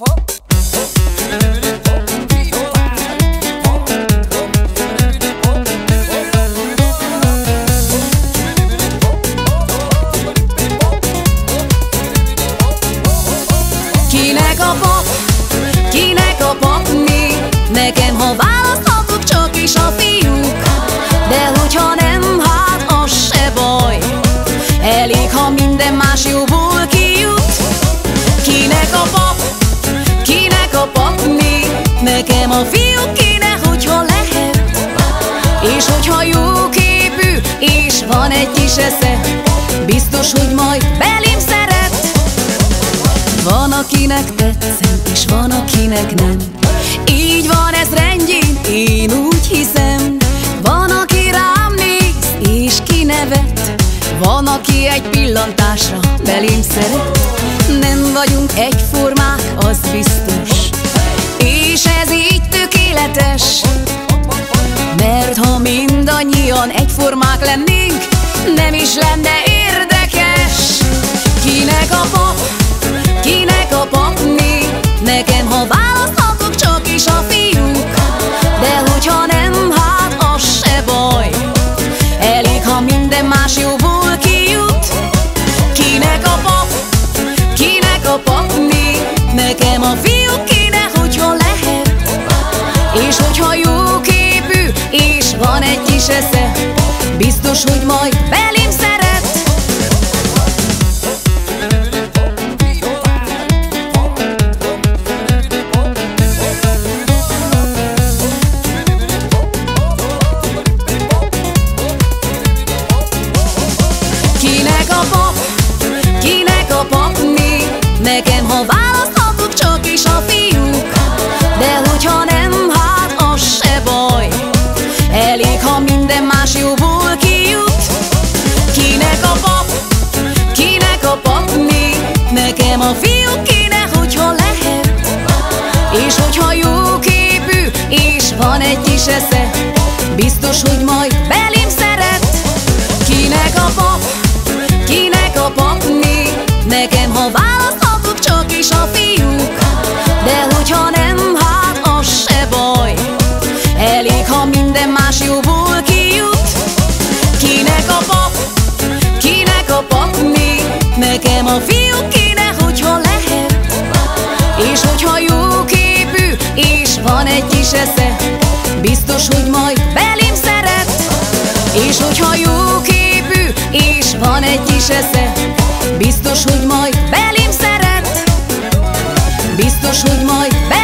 Kinek Nekem a fiúk kéne, hogyha lehet. És hogyha jó képű, és van egy kis esze Biztos, hogy majd belém szeret. Van, akinek tetszem, és van, akinek nem. Így van ez rendjén, én úgy hiszem. Van, aki rám néz, és kinevet. Van, aki egy pillantásra belém szeret. Nem vagyunk egyformák, az biztos egyformák lennénk Nem is lenne érdekes. Kinek a pap, kinek Biztos, hogy majd belém egy kis esze Biztos, hogy majd belém szeret. Kinek a pap, kinek a papni Nekem, ha választhatok, csak is a fiúk. De hogyha nem, hát az se baj. Elég, ha minden más jóból kijut. Kinek a pap, kinek a papni Nekem a fiúk kéne, hogyha lehet. És hogyha jó képű, és van egy kis esze Biztos, hogy majd belém szeret. És hogyha jó képű, és van egy kis esze Biztos, hogy majd belém szeret. Biztos, hogy majd belém